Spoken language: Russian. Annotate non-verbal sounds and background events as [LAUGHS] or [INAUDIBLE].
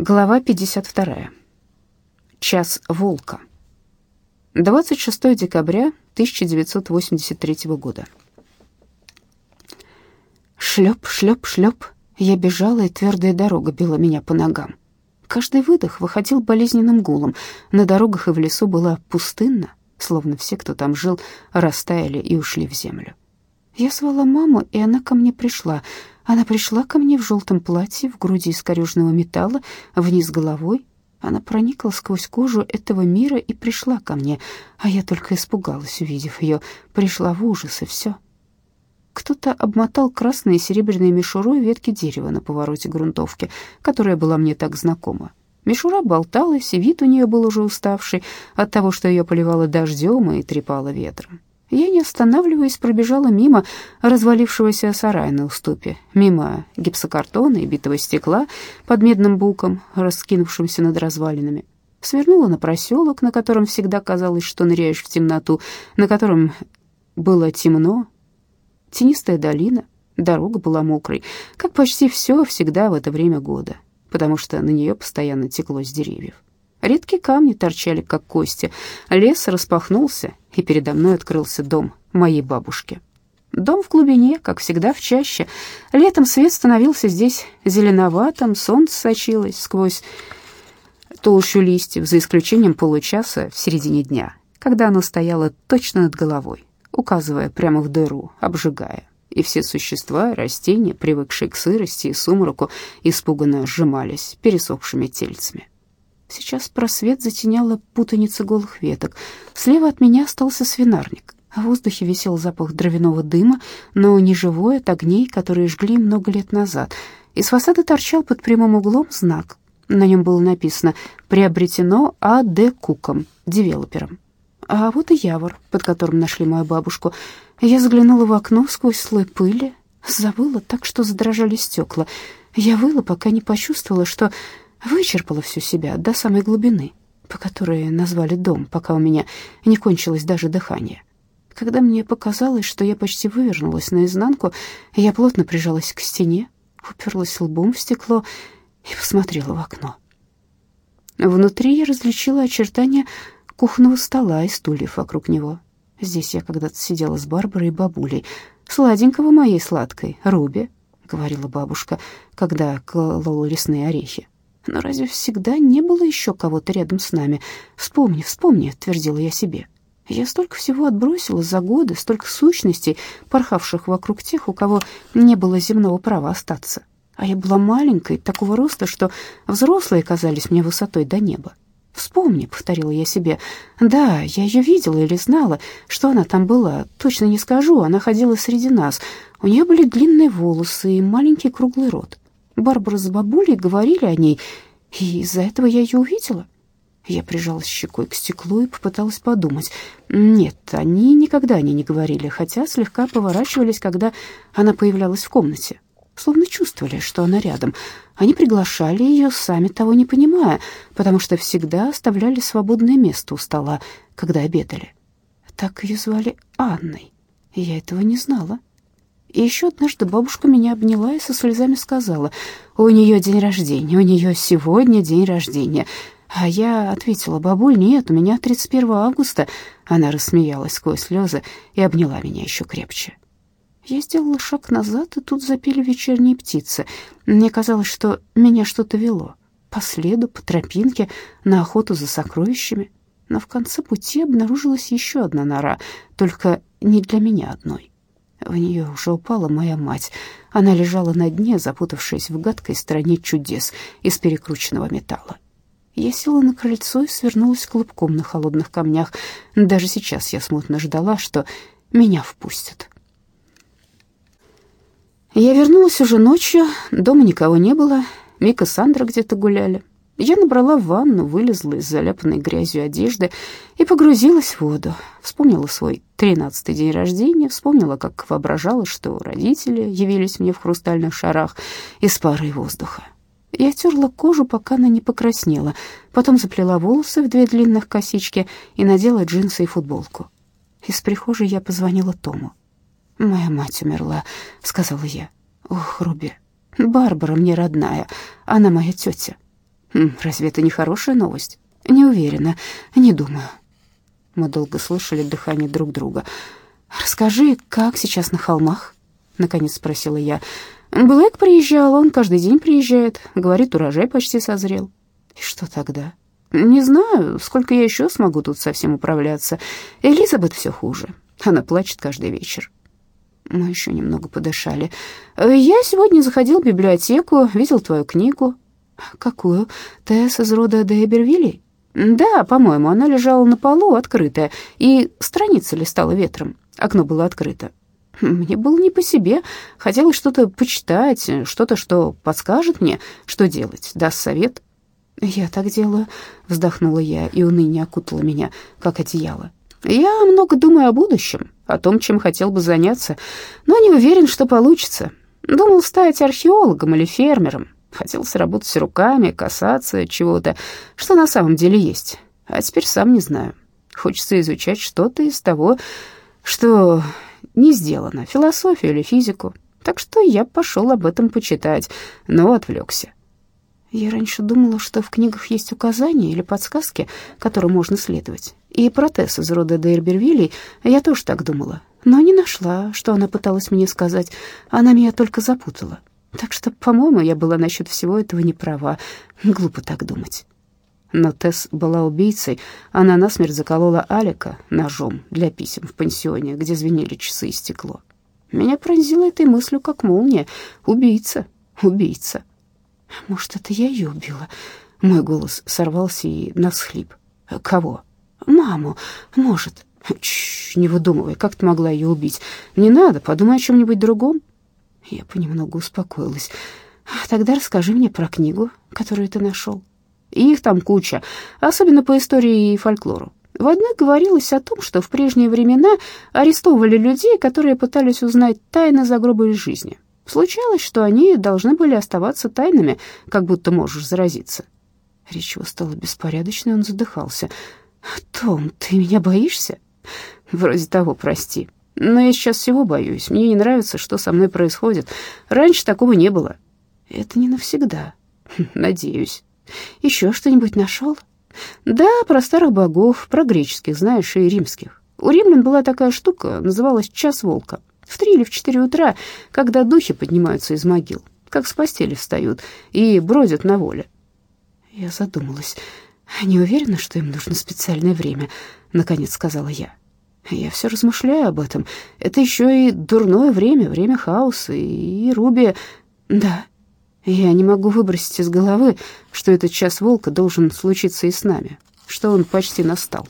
Глава 52. Час волка. 26 декабря 1983 года. Шлеп, шлеп, шлеп. Я бежала, и твердая дорога била меня по ногам. Каждый выдох выходил болезненным гулом. На дорогах и в лесу было пустынно, словно все, кто там жил, растаяли и ушли в землю. Я звала маму, и она ко мне пришла — она пришла ко мне в желтом платье, в груди из корюжного металла, вниз головой. Она проникла сквозь кожу этого мира и пришла ко мне, а я только испугалась, увидев ее, пришла в ужас, и все. Кто-то обмотал красной и серебряной мишурой ветки дерева на повороте грунтовки, которая была мне так знакома. Мишура болталась, и вид у нее был уже уставший от того, что ее поливало дождем и трепало ветром. Я, не останавливаясь, пробежала мимо развалившегося сарая на уступе, мимо гипсокартона и битого стекла под медным буком, раскинувшимся над развалинами. Свернула на проселок, на котором всегда казалось, что ныряешь в темноту, на котором было темно, тенистая долина, дорога была мокрой, как почти все всегда в это время года, потому что на нее постоянно текло с деревьев. Редкие камни торчали, как кости. Лес распахнулся, и передо мной открылся дом моей бабушки. Дом в глубине, как всегда, в чаще. Летом свет становился здесь зеленоватым, солнце сочилось сквозь толщу листьев, за исключением получаса в середине дня, когда оно стояло точно над головой, указывая прямо в дыру, обжигая. И все существа, растения, привыкшие к сырости и сумраку, испуганно сжимались пересохшими тельцами. Сейчас просвет затеняла путаница голых веток. Слева от меня остался свинарник. В воздухе висел запах дровяного дыма, но не живой от огней, которые жгли много лет назад. Из фасада торчал под прямым углом знак. На нем было написано «Приобретено А.Д. Куком, девелопером». А вот и явор, под которым нашли мою бабушку. Я заглянула в окно сквозь слой пыли, забыла так, что задрожали стекла. Я выла, пока не почувствовала, что Вычерпала всю себя до самой глубины, по которой назвали дом, пока у меня не кончилось даже дыхание. Когда мне показалось, что я почти вывернулась наизнанку, я плотно прижалась к стене, уперлась лбом в стекло и посмотрела в окно. Внутри я различила очертания кухонного стола и стульев вокруг него. Здесь я когда-то сидела с Барбарой и бабулей, сладенького моей сладкой, Руби, — говорила бабушка, когда колола лесные орехи. Но разве всегда не было еще кого-то рядом с нами? Вспомни, вспомни, твердила я себе. Я столько всего отбросила за годы, столько сущностей, порхавших вокруг тех, у кого не было земного права остаться. А я была маленькой, такого роста, что взрослые казались мне высотой до неба. «Вспомни», — повторила я себе. «Да, я ее видела или знала, что она там была. Точно не скажу, она ходила среди нас. У нее были длинные волосы и маленький круглый рот. Барбара с бабулей говорили о ней, и из-за этого я ее увидела. Я прижалась щекой к стеклу и попыталась подумать. Нет, они никогда о ней не говорили, хотя слегка поворачивались, когда она появлялась в комнате. Словно чувствовали, что она рядом. Они приглашали ее, сами того не понимая, потому что всегда оставляли свободное место у стола, когда обедали. Так ее звали Анной, я этого не знала. И еще однажды бабушка меня обняла и со слезами сказала, «У нее день рождения, у нее сегодня день рождения». А я ответила, «Бабуль, нет, у меня 31 августа». Она рассмеялась сквозь слезы и обняла меня еще крепче. Я сделала шаг назад, и тут запели вечерние птицы. Мне казалось, что меня что-то вело. По следу, по тропинке, на охоту за сокровищами. Но в конце пути обнаружилась еще одна нора, только не для меня одной. В нее уже упала моя мать. Она лежала на дне, запутавшись в гадкой стране чудес из перекрученного металла. Я села на крыльцо и свернулась клубком на холодных камнях. Даже сейчас я смутно ждала, что меня впустят. Я вернулась уже ночью, дома никого не было, Мика и Сандра где-то гуляли. Я набрала ванну, вылезла из заляпанной грязью одежды и погрузилась в воду. Вспомнила свой тринадцатый день рождения, вспомнила, как воображала, что родители явились мне в хрустальных шарах из пары воздуха. Я терла кожу, пока она не покраснела, потом заплела волосы в две длинных косички и надела джинсы и футболку. Из прихожей я позвонила Тому. «Моя мать умерла», — сказала я. «Ох, Руби, Барбара мне родная, она моя тетя». Хм, разве это не хорошая новость? Не уверена, не думаю. Мы долго слышали дыхание друг друга. «Расскажи, как сейчас на холмах?» — наконец спросила я. «Блэк приезжал, он каждый день приезжает. Говорит, урожай почти созрел». «И что тогда?» «Не знаю, сколько я еще смогу тут совсем управляться. Элизабет все хуже. Она плачет каждый вечер». Мы еще немного подышали. «Я сегодня заходил в библиотеку, видел твою книгу». «Какую? Тесс из рода Дейбервилли?» «Да, по-моему, она лежала на полу, открытая, и страница листала ветром. Окно было открыто. Мне было не по себе. Хотелось что-то почитать, что-то, что подскажет мне, что делать, даст совет». «Я так делаю», — вздохнула я, и уныние окутало меня, как одеяло. «Я много думаю о будущем, о том, чем хотел бы заняться, но не уверен, что получится. Думал стать археологом или фермером, хотел сработать руками, касаться чего-то, что на самом деле есть, а теперь сам не знаю. Хочется изучать что-то из того, что не сделано, философию или физику. Так что я пошел об этом почитать, но отвлекся. Я раньше думала, что в книгах есть указания или подсказки, которым можно следовать. И протез из рода Дейрбервилей я тоже так думала, но не нашла, что она пыталась мне сказать. Она меня только запутала. Так что, по-моему, я была насчет всего этого не права. Глупо так думать. Но Тесс была убийцей. Она насмерть заколола Алика ножом для писем в пансионе, где звенели часы и стекло. Меня пронзило этой мыслью, как молния. Убийца, убийца. Может, это я ее убила? Мой голос сорвался и на всхлип. Кого? Маму, может. Чш, не выдумывай, как ты могла ее убить? Не надо, подумай о чем-нибудь другом. Я понемногу успокоилась. Тогда расскажи мне про книгу, которую ты нашел. Их там куча, особенно по истории и фольклору. В одной говорилось о том, что в прежние времена арестовывали людей, которые пытались узнать тайны загробной жизни. Случалось, что они должны были оставаться тайными, как будто можешь заразиться. Речь его стала беспорядочной, он задыхался. «Том, ты меня боишься?» «Вроде того, прости. Но я сейчас всего боюсь. Мне не нравится, что со мной происходит. Раньше такого не было». «Это не навсегда. [LAUGHS] Надеюсь. Еще что-нибудь нашел?» «Да, про старых богов, про греческих, знаешь, и римских. У римлян была такая штука, называлась «час волка». В три или в четыре утра, когда духи поднимаются из могил, как с постели встают и бродят на воле. Я задумалась. Не уверена, что им нужно специальное время, наконец сказала я. Я все размышляю об этом. Это еще и дурное время, время хаоса, и Руби... Да, я не могу выбросить из головы, что этот час волка должен случиться и с нами, что он почти настал.